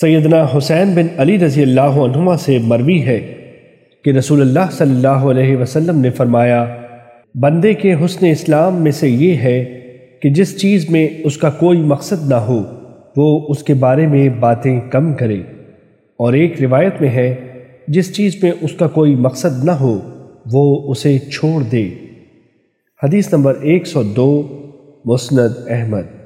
سیدنا حسین بن علی رضی اللہ عنہما سے مروی ہے کہ رسول اللہ صلی اللہ علیہ وسلم نے فرمایا، بندے کے حسن اسلام میں سے یہ ہے کہ جس چیز میں اس کا کوئی مقصد نہ ہو، وہ اس کے بارے میں باتیں کم کرے۔ اور ایک روایت میں ہے، جس چیز میں اس کا کوئی مقصد نہ ہو، وہ اسے چھوڑ دے۔ حدیث نمبر ایک سو دو، مسند احمد۔